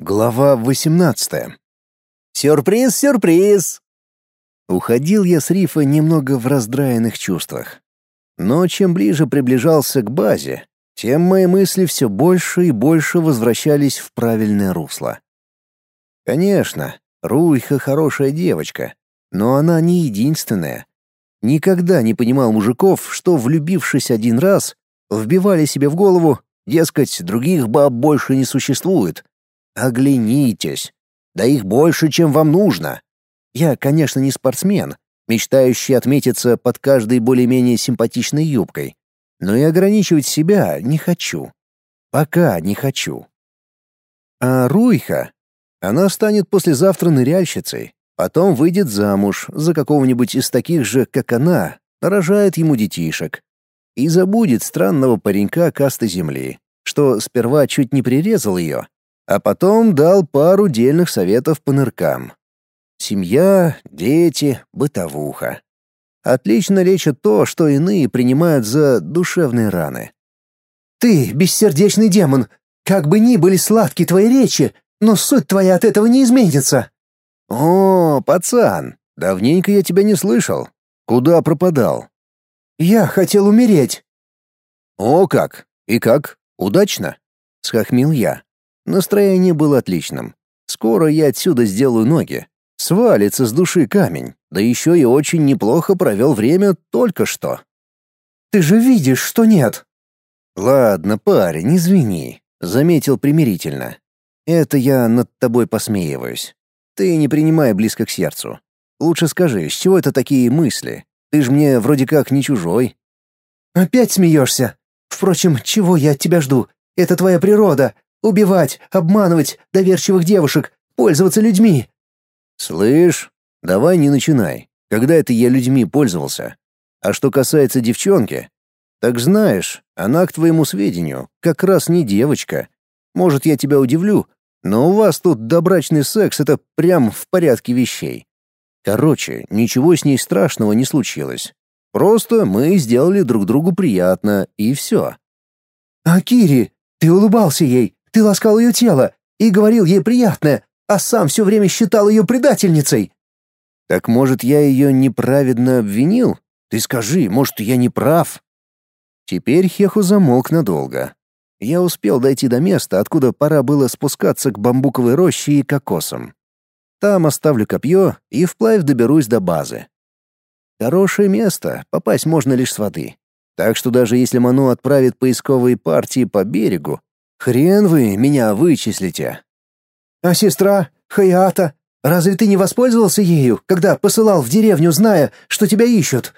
Глава 18. Сюрприз, сюрприз. Уходил я с рифа немного в раздраенных чувствах. Но чем ближе приближался к базе, тем мои мысли все больше и больше возвращались в правильное русло. Конечно, Руйха хорошая девочка, но она не единственная. Никогда не понимал мужиков, что, влюбившись один раз, вбивали себе в голову, дескать, других баб больше не существует. Оглянитесь. Да их больше, чем вам нужно. Я, конечно, не спортсмен, мечтающий отметиться под каждой более-менее симпатичной юбкой, но и ограничивать себя не хочу. Пока не хочу. А Руйха? Она станет послезавтра ныряльщицей, потом выйдет замуж за какого-нибудь из таких же, как она, рожает ему детишек, и забудет странного паренька касты земли, что сперва чуть не прирезал ее, а потом дал пару дельных советов по ныркам. Семья, дети, бытовуха. Отлично лечат то, что иные принимают за душевные раны. «Ты, бессердечный демон, как бы ни были сладкие твои речи, но суть твоя от этого не изменится». «О, пацан, давненько я тебя не слышал. Куда пропадал?» Я хотел умереть. О как? И как? Удачно? Схохмил я. Настроение было отличным. Скоро я отсюда сделаю ноги. Свалится с души камень. Да еще и очень неплохо провел время только что. Ты же видишь, что нет. Ладно, парень, извини, заметил примирительно. Это я над тобой посмеиваюсь. Ты не принимай близко к сердцу. Лучше скажи, с чего это такие мысли? Ты ж мне вроде как не чужой». «Опять смеешься? Впрочем, чего я от тебя жду? Это твоя природа — убивать, обманывать доверчивых девушек, пользоваться людьми». «Слышь, давай не начинай. Когда это я людьми пользовался? А что касается девчонки, так знаешь, она, к твоему сведению, как раз не девочка. Может, я тебя удивлю, но у вас тут добрачный секс — это прям в порядке вещей. Короче, ничего с ней страшного не случилось. Просто мы сделали друг другу приятно, и все. «А Кири, ты улыбался ей, ты ласкал ее тело и говорил ей приятное, а сам все время считал ее предательницей». «Так, может, я ее неправедно обвинил? Ты скажи, может, я не прав?» Теперь Хеху замолк надолго. Я успел дойти до места, откуда пора было спускаться к бамбуковой роще и кокосам. Там оставлю копье и вплавь доберусь до базы. Хорошее место, попасть можно лишь с воды. Так что даже если Ману отправит поисковые партии по берегу, хрен вы меня вычислите. А сестра, Хаята, разве ты не воспользовался ею, когда посылал в деревню, зная, что тебя ищут?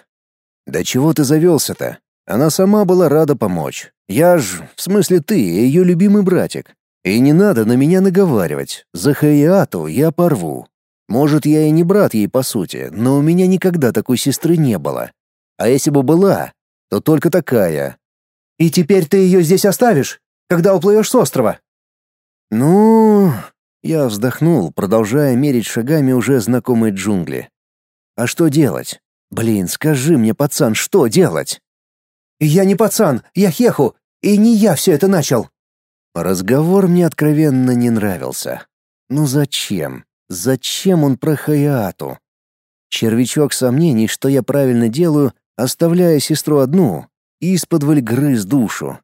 Да чего ты завелся-то? Она сама была рада помочь. Я ж, в смысле ты, ее любимый братик. И не надо на меня наговаривать. За Хаяту я порву. Может, я и не брат ей по сути, но у меня никогда такой сестры не было. А если бы была, то только такая. И теперь ты ее здесь оставишь, когда уплывешь с острова? Ну, я вздохнул, продолжая мерить шагами уже знакомые джунгли. А что делать? Блин, скажи мне, пацан, что делать? Я не пацан, я Хеху, и не я все это начал. Разговор мне откровенно не нравился. Ну зачем? Зачем он про Хаяту? Червячок сомнений, что я правильно делаю, оставляя сестру одну, из-под грыз душу.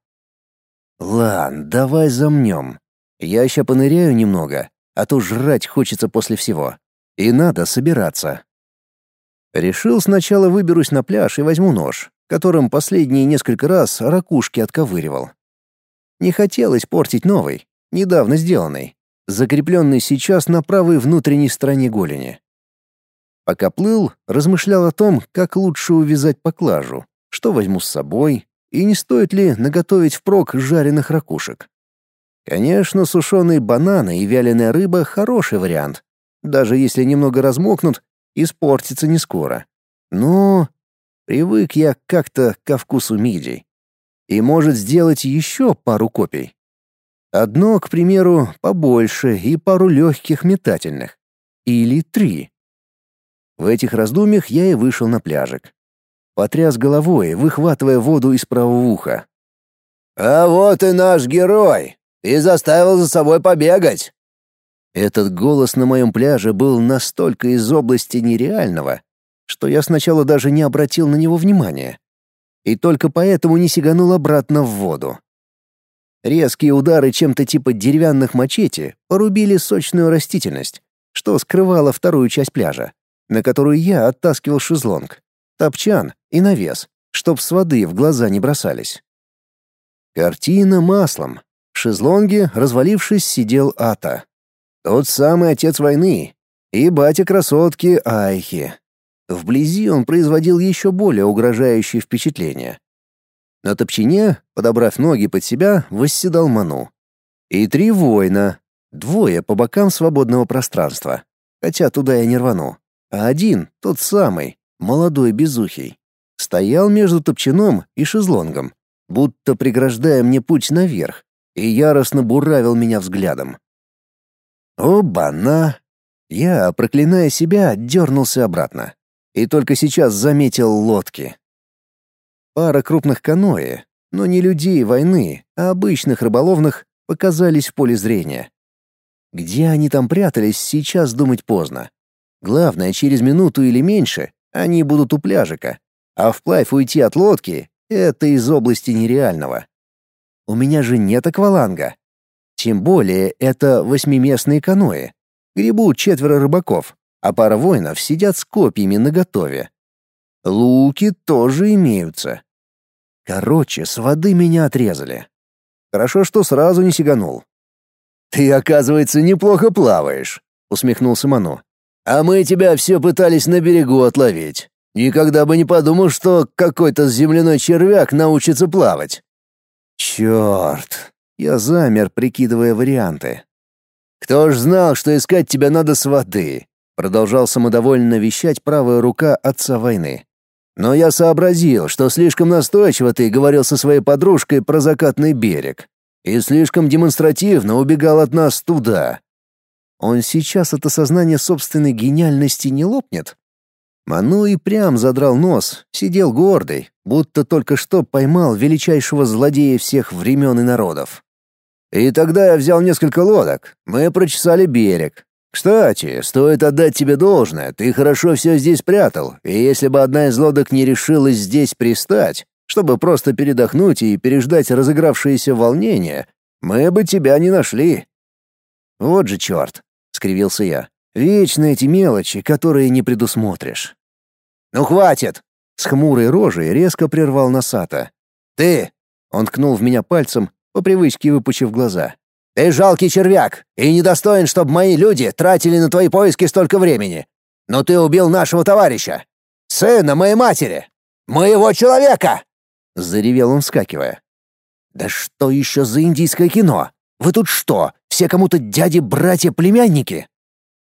Ладно, давай замнем. Я ща поныряю немного, а то жрать хочется после всего. И надо собираться. Решил сначала выберусь на пляж и возьму нож, которым последние несколько раз ракушки отковыривал. Не хотелось портить новый, недавно сделанный, закрепленный сейчас на правой внутренней стороне голени. Пока плыл, размышлял о том, как лучше увязать поклажу, что возьму с собой и не стоит ли наготовить впрок жареных ракушек. Конечно, сушеные бананы и вяленая рыба — хороший вариант. Даже если немного размокнут, испортится не скоро. Но привык я как-то ко вкусу мидий и может сделать еще пару копий. Одно, к примеру, побольше и пару легких метательных. Или три. В этих раздумьях я и вышел на пляжик. Потряс головой, выхватывая воду из правого уха. «А вот и наш герой! Ты заставил за собой побегать!» Этот голос на моем пляже был настолько из области нереального, что я сначала даже не обратил на него внимания. И только поэтому не сиганул обратно в воду. Резкие удары чем-то типа деревянных мачете порубили сочную растительность, что скрывало вторую часть пляжа, на которую я оттаскивал шезлонг, топчан и навес, чтоб с воды в глаза не бросались. Картина маслом. В шезлонге, развалившись, сидел Ата. Тот самый отец войны и батя красотки Айхи. Вблизи он производил еще более угрожающее впечатление. На топчине, подобрав ноги под себя, восседал Ману. И три воина, двое по бокам свободного пространства, хотя туда я не рвану, а один, тот самый, молодой безухий, стоял между топчаном и шезлонгом, будто преграждая мне путь наверх, и яростно буравил меня взглядом. Оба-на! Я, проклиная себя, дернулся обратно. И только сейчас заметил лодки. Пара крупных каноэ, но не людей войны, а обычных рыболовных, показались в поле зрения. Где они там прятались, сейчас думать поздно. Главное, через минуту или меньше они будут у пляжика, а вплавь уйти от лодки — это из области нереального. У меня же нет акваланга. Тем более это восьмиместные каноэ. Гребут четверо рыбаков, а пара воинов сидят с копьями наготове. Луки тоже имеются. Короче, с воды меня отрезали. Хорошо, что сразу не сиганул. «Ты, оказывается, неплохо плаваешь», — усмехнулся Ману. «А мы тебя все пытались на берегу отловить. Никогда бы не подумал, что какой-то земляной червяк научится плавать». «Черт!» Я замер, прикидывая варианты. «Кто ж знал, что искать тебя надо с воды?» Продолжал самодовольно вещать правая рука отца войны. Но я сообразил, что слишком настойчиво ты говорил со своей подружкой про закатный берег и слишком демонстративно убегал от нас туда. Он сейчас от осознания собственной гениальности не лопнет? Ману и прям задрал нос, сидел гордый, будто только что поймал величайшего злодея всех времен и народов. И тогда я взял несколько лодок, мы прочесали берег, кстати, стоит отдать тебе должное, ты хорошо все здесь прятал, и если бы одна из лодок не решилась здесь пристать, чтобы просто передохнуть и переждать разыгравшееся волнение, мы бы тебя не нашли. Вот же черт, скривился я. Вечно эти мелочи, которые не предусмотришь. Ну хватит, с хмурой рожей резко прервал Насата. Ты, он ткнул в меня пальцем, по привычке выпучив глаза. Ты жалкий червяк и недостоин, чтобы мои люди тратили на твои поиски столько времени. Но ты убил нашего товарища, сына моей матери, моего человека!» Заревел он, вскакивая. «Да что еще за индийское кино? Вы тут что, все кому-то дяди, братья, племянники?»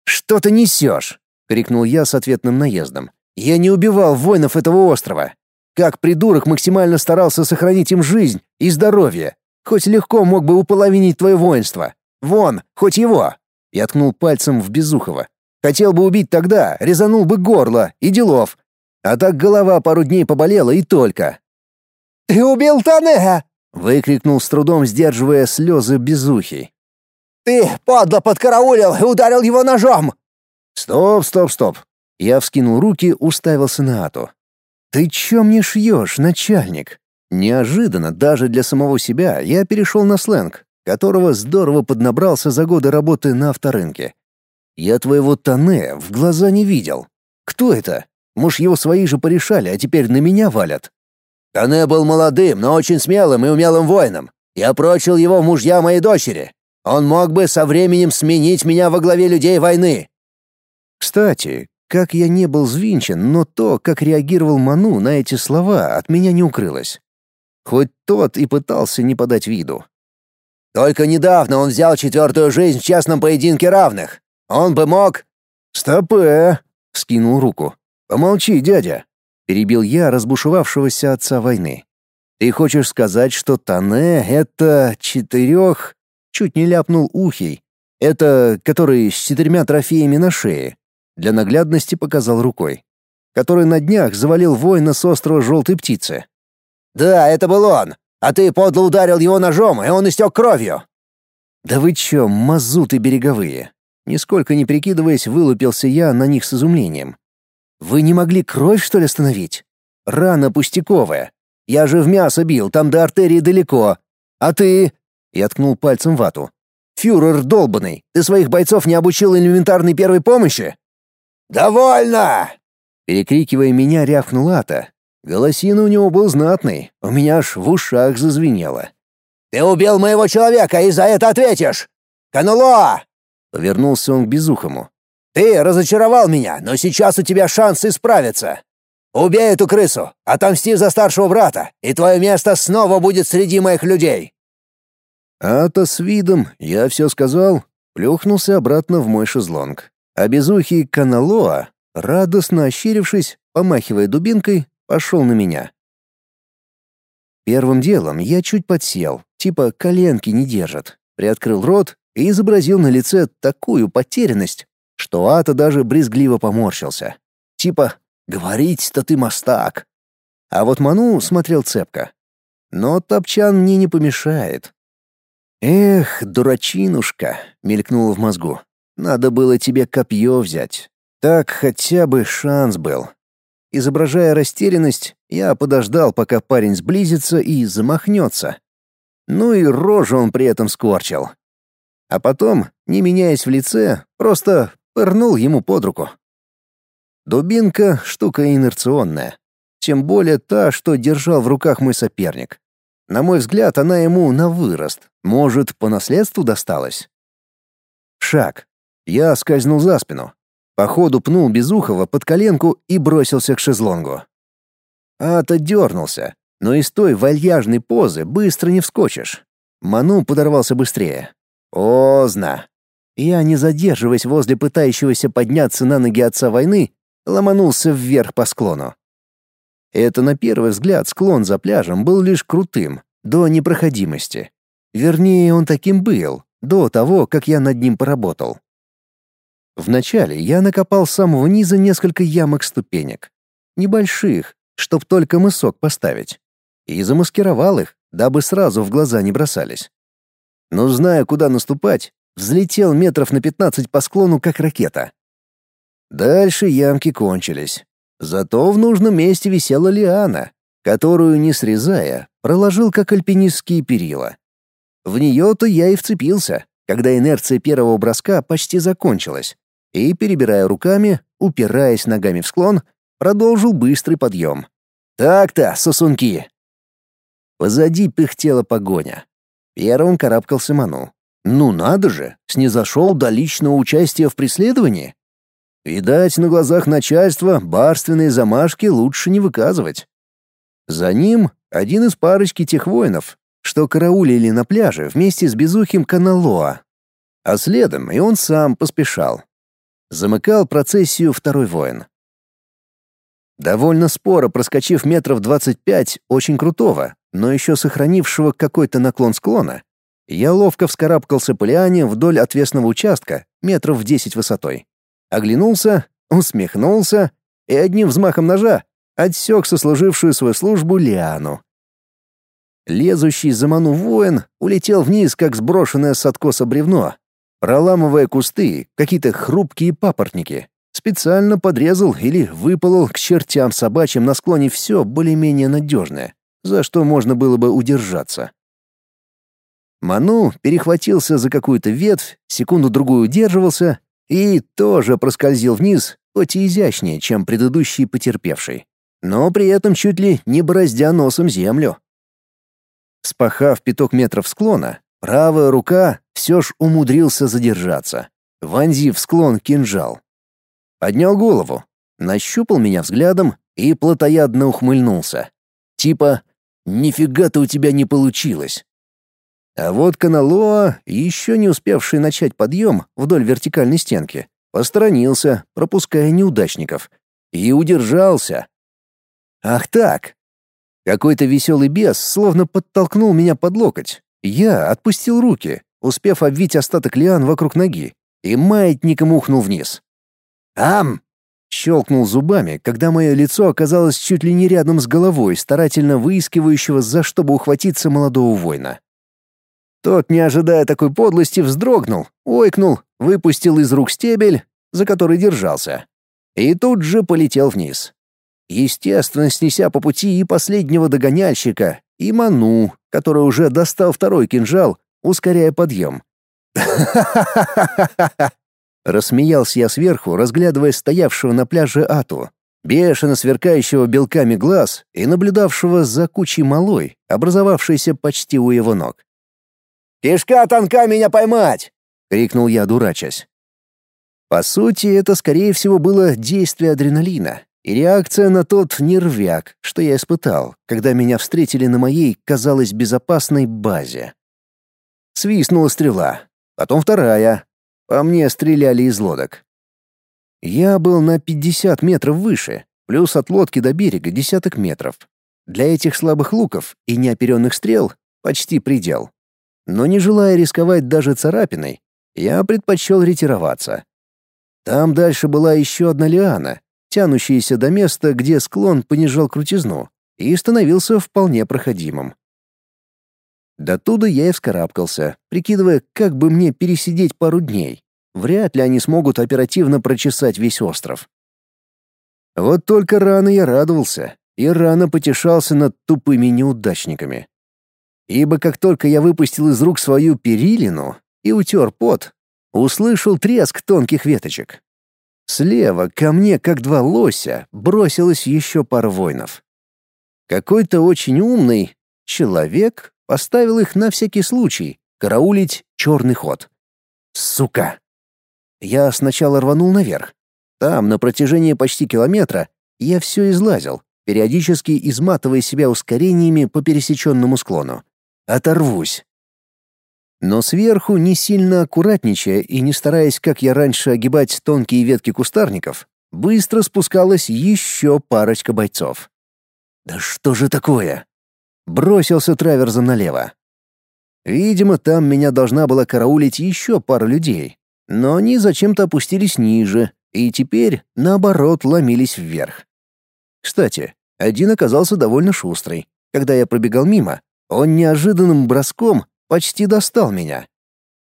«Что ты несешь?» — крикнул я с ответным наездом. «Я не убивал воинов этого острова. Как придурок максимально старался сохранить им жизнь и здоровье. Хоть легко мог бы уполовинить твое воинство. Вон, хоть его!» Я ткнул пальцем в Безухова. «Хотел бы убить тогда, резанул бы горло и делов. А так голова пару дней поболела и только». «Ты убил Танега!» — выкрикнул с трудом, сдерживая слезы Безухий. «Ты, подло, подкараулил и ударил его ножом!» «Стоп, стоп, стоп!» Я вскинул руки, уставился на Ату. «Ты чё мне шьёшь, начальник?» Неожиданно даже для самого себя я перешел на сленг, которого здорово поднабрался за годы работы на авторынке. Я твоего Тане в глаза не видел. Кто это? Может, его свои же порешали, а теперь на меня валят? Тане был молодым, но очень смелым и умелым воином. Я прочил его в мужья моей дочери. Он мог бы со временем сменить меня во главе людей войны. Кстати, как я не был взвинчен, но то, как реагировал Ману на эти слова, от меня не укрылось. Хоть тот и пытался не подать виду. Только недавно он взял четвертую жизнь в частном поединке равных. Он бы мог... «Стопэ!» — скинул руку. «Помолчи, дядя!» — перебил я разбушевавшегося отца войны. «Ты хочешь сказать, что Тане — это четырех...» Чуть не ляпнул ухей. «Это который с четырьмя трофеями на шее». Для наглядности показал рукой. «Который на днях завалил воина с острова Желтой Птицы. «Да, это был он. А ты подло ударил его ножом, и он истек кровью». «Да вы чё, мазуты береговые? Нисколько не прикидываясь, вылупился я на них с изумлением. «Вы не могли кровь, что ли, остановить? Рана пустяковая. Я же в мясо бил, там до артерии далеко. А ты...» Я ткнул пальцем вату. «Фюрер долбанный, ты своих бойцов не обучил элементарной первой помощи?» «Довольно!» Перекрикивая меня, рявкнул Ата. Голосина у него был знатный, у меня аж в ушах зазвенело. «Ты убил моего человека и за это ответишь! Кануло!» Повернулся он к Безухому. «Ты разочаровал меня, но сейчас у тебя шанс исправиться. Убей эту крысу, отомсти за старшего брата, и твое место снова будет среди моих людей». А-то с видом «я все сказал» плюхнулся обратно в мой шезлонг. А безухий Каналоа, радостно ощерившись, помахивая дубинкой, пошел на меня. Первым делом я чуть подсел, типа коленки не держат, приоткрыл рот и изобразил на лице такую потерянность, что Ата даже брезгливо поморщился. Типа «говорить-то ты мастак». А вот Ману смотрел цепко. Но топчан мне не помешает. «Эх, дурачинушка!» — мелькнуло в мозгу. «Надо было тебе копье взять. Так хотя бы шанс был». Изображая растерянность, я подождал, пока парень сблизится и замахнется. Ну и рожу он при этом скорчил. А потом, не меняясь в лице, просто пырнул ему под руку. Дубинка — штука инерционная. Тем более та, что держал в руках мой соперник. На мой взгляд, она ему на вырост. Может, по наследству досталась? Шаг. Я скользнул за спину. Походу пнул Безухова под коленку и бросился к шезлонгу. Ата дернулся, но из той вальяжной позы быстро не вскочишь. Ману подорвался быстрее. Поздно. Я, не задерживаясь возле пытающегося подняться на ноги отца войны, ломанулся вверх по склону. Это на первый взгляд склон за пляжем был лишь крутым, до непроходимости. Вернее, он таким был, до того, как я над ним поработал. Вначале я накопал с самого низа несколько ямок-ступенек. Небольших, чтоб только мысок поставить. И замаскировал их, дабы сразу в глаза не бросались. Но зная, куда наступать, взлетел метров на пятнадцать по склону, как ракета. Дальше ямки кончились. Зато в нужном месте висела лиана, которую, не срезая, проложил как альпинистские перила. В нее-то я и вцепился, когда инерция первого броска почти закончилась, и, перебирая руками, упираясь ногами в склон, продолжил быстрый подъем. «Так-то, сосунки!» Позади пыхтела погоня. Первым карабкался Ману. «Ну надо же, снизошел до личного участия в преследовании!» Видать, на глазах начальства барственные замашки лучше не выказывать. За ним один из парочки тех воинов, что караулили на пляже вместе с безухим Каналоа. А следом и он сам поспешал, Замыкал процессию второй воин. Довольно споро проскочив метров двадцать пять очень крутого, но еще сохранившего какой-то наклон склона, я ловко вскарабкался по лиане вдоль отвесного участка, метров в десять высотой. Оглянулся, усмехнулся и одним взмахом ножа отсек сослужившую свою службу лиану. Лезущий за ману воин улетел вниз, как сброшенное с откоса бревно, проламывая кусты, какие-то хрупкие папоротники. Специально подрезал или выполол к чертям собачьим на склоне все более-менее надежное, за что можно было бы удержаться. Ману перехватился за какую-то ветвь, секунду-другую удерживался и тоже проскользил вниз, хоть и изящнее, чем предыдущий потерпевший, но при этом чуть ли не бороздя носом землю. Спахав пяток метров склона, Правая рука все ж умудрился задержаться, вонзив склон кинжал. Поднял голову, нащупал меня взглядом и плотоядно ухмыльнулся. Типа «Нифига-то у тебя не получилось». А вот Каналоа, еще не успевший начать подъем вдоль вертикальной стенки, посторонился, пропуская неудачников, и удержался. Ах так! Какой-то веселый бес словно подтолкнул меня под локоть, я отпустил руки, успев обвить остаток лиан вокруг ноги, и маятником ухнул вниз. «Ам!» — щелкнул зубами, когда мое лицо оказалось чуть ли не рядом с головой старательно выискивающего, за что бы ухватиться молодого воина. Тот, не ожидая такой подлости, вздрогнул, ойкнул, выпустил из рук стебель, за который держался, и тут же полетел вниз. Естественно, снеся по пути и последнего догоняльщика, и Ману, который уже достал второй кинжал, ускоряя подъем. Рассмеялся я сверху, разглядывая стоявшего на пляже Ату, бешено сверкающего белками глаз и наблюдавшего за кучей малой, образовавшейся почти у его ног. «Кишка тонка меня поймать!» — крикнул я, дурачась. По сути, это, скорее всего, было действие адреналина и реакция на тот нервяк, что я испытал, когда меня встретили на моей, казалось, безопасной базе. Свистнула стрела, потом вторая. По мне стреляли из лодок. Я был на 50 метров выше, плюс от лодки до берега десяток метров. Для этих слабых луков и неоперенных стрел почти предел. Но не желая рисковать даже царапиной, я предпочел ретироваться. Там дальше была еще одна лиана, тянущаяся до места, где склон понижал крутизну, и становился вполне проходимым. До туда я и вскарабкался, прикидывая, как бы мне пересидеть пару дней. Вряд ли они смогут оперативно прочесать весь остров. Вот только рано я радовался и рано потешался над тупыми неудачниками. Ибо как только я выпустил из рук свою перилину и утер пот, услышал треск тонких веточек. Слева ко мне, как два лося, бросилось еще пара воинов. Какой-то очень умный человек поставил их на всякий случай караулить черный ход. Сука! Я сначала рванул наверх. Там, на протяжении почти километра, я все излазил, периодически изматывая себя ускорениями по пересеченному склону. Оторвусь. Но сверху, не сильно аккуратничая и не стараясь, как я раньше, огибать тонкие ветки кустарников, быстро спускалась еще парочка бойцов. «Да что же такое?» Бросился траверзом налево. Видимо, там меня должна была караулить еще пара людей, но они зачем-то опустились ниже и теперь, наоборот, ломились вверх. Кстати, один оказался довольно шустрый. Когда я пробегал мимо, он неожиданным броском почти достал меня.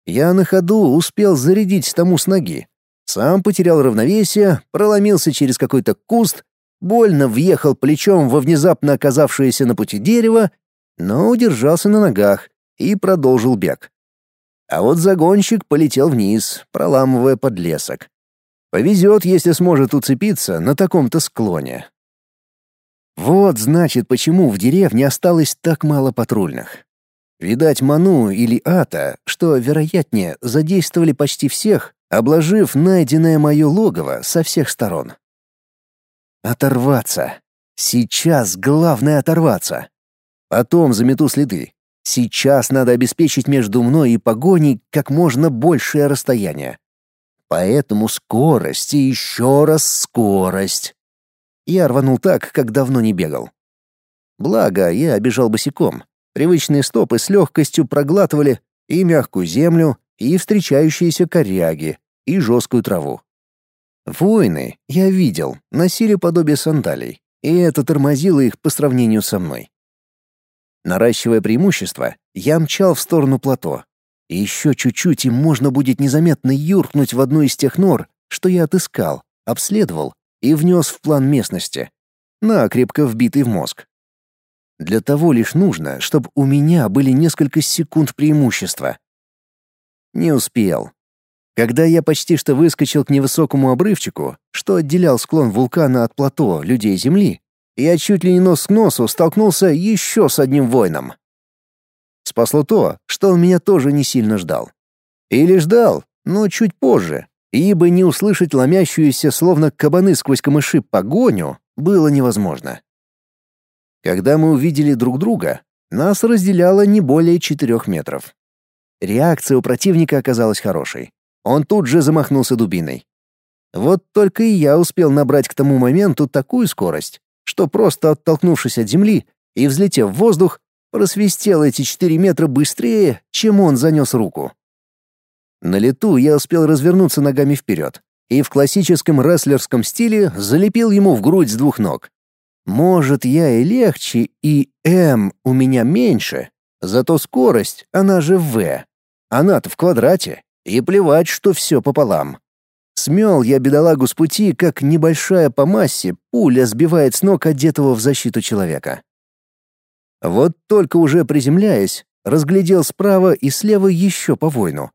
Я на ходу успел зарядить тому с ноги. Сам потерял равновесие, проломился через какой-то куст, больно въехал плечом во внезапно оказавшееся на пути дерево, но удержался на ногах и продолжил бег. А вот загонщик полетел вниз, проламывая подлесок. Повезет, если сможет уцепиться на таком-то склоне. Вот значит, почему в деревне осталось так мало патрульных. Видать, Ману или Ата, что, вероятнее, задействовали почти всех, обложив найденное мое логово со всех сторон. Оторваться. Сейчас главное оторваться. Потом замету следы. Сейчас надо обеспечить между мной и погоней как можно большее расстояние. Поэтому скорость и еще раз скорость. Я рванул так, как давно не бегал. Благо, я бежал босиком, Привычные стопы с легкостью проглатывали и мягкую землю, и встречающиеся коряги, и жесткую траву. Воины, я видел, носили подобие сандалий, и это тормозило их по сравнению со мной. Наращивая преимущество, я мчал в сторону плато. Еще чуть-чуть, и можно будет незаметно юркнуть в одну из тех нор, что я отыскал, обследовал и внес в план местности, накрепко вбитый в мозг. Для того лишь нужно, чтобы у меня были несколько секунд преимущества. Не успел. Когда я почти что выскочил к невысокому обрывчику, что отделял склон вулкана от плато людей Земли, я чуть ли не нос к носу столкнулся еще с одним воином. Спасло то, что он меня тоже не сильно ждал. Или ждал, но чуть позже, ибо не услышать ломящуюся, словно кабаны сквозь камыши, погоню было невозможно. Когда мы увидели друг друга, нас разделяло не более четырех метров. Реакция у противника оказалась хорошей. Он тут же замахнулся дубиной. Вот только и я успел набрать к тому моменту такую скорость, что просто оттолкнувшись от земли и взлетев в воздух, просвистел эти четыре метра быстрее, чем он занес руку. На лету я успел развернуться ногами вперед и в классическом рестлерском стиле залепил ему в грудь с двух ног. Может, я и легче, и М у меня меньше, Зато скорость, она же В. Она-то в квадрате, и плевать, что все пополам. Смел я бедолагу с пути, как небольшая по массе пуля сбивает с ног одетого в защиту человека. Вот только уже приземляясь, разглядел справа и слева еще по воину.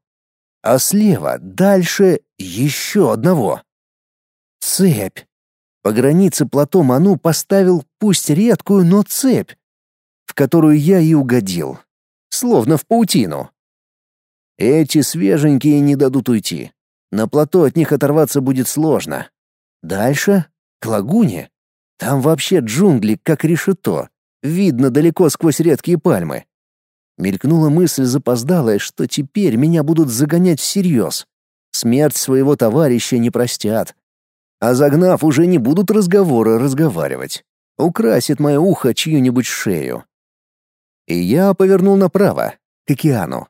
А слева, дальше, еще одного. Цепь. По границе плато Ману поставил пусть редкую, но цепь, в которую я и угодил. Словно в паутину. Эти свеженькие не дадут уйти. На плато от них оторваться будет сложно. Дальше — к лагуне. Там вообще джунгли, как решето. Видно далеко сквозь редкие пальмы. Мелькнула мысль запоздалая, что теперь меня будут загонять всерьез. Смерть своего товарища не простят. А загнав, уже не будут разговоры разговаривать. Украсит мое ухо чью-нибудь шею. И я повернул направо, к океану.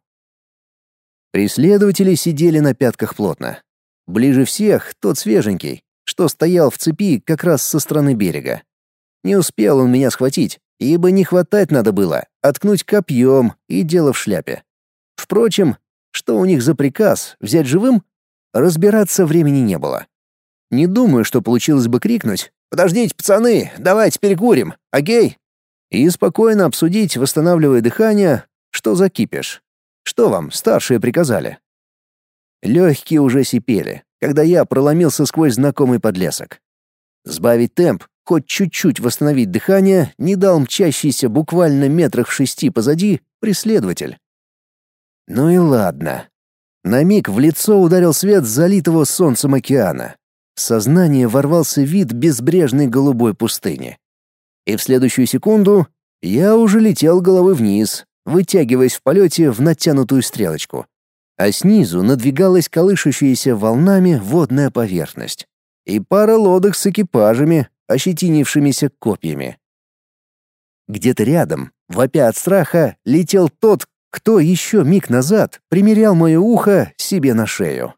Преследователи сидели на пятках плотно. Ближе всех тот свеженький, что стоял в цепи как раз со стороны берега. Не успел он меня схватить, ибо не хватать надо было, откнуть копьем и дело в шляпе. Впрочем, что у них за приказ взять живым, разбираться времени не было. Не думаю, что получилось бы крикнуть «Подождите, пацаны, давайте перекурим, окей?» и спокойно обсудить, восстанавливая дыхание, что за кипиш. Что вам старшие приказали? Легкие уже сипели, когда я проломился сквозь знакомый подлесок. Сбавить темп, хоть чуть-чуть восстановить дыхание, не дал мчащийся буквально метрах в шести позади преследователь. Ну и ладно. На миг в лицо ударил свет залитого солнцем океана. В сознание ворвался вид безбрежной голубой пустыни. И в следующую секунду я уже летел головой вниз, вытягиваясь в полете в натянутую стрелочку. А снизу надвигалась колышущаяся волнами водная поверхность. И пара лодок с экипажами, ощетинившимися копьями. Где-то рядом, вопя от страха, летел тот, кто еще миг назад примерял мое ухо себе на шею.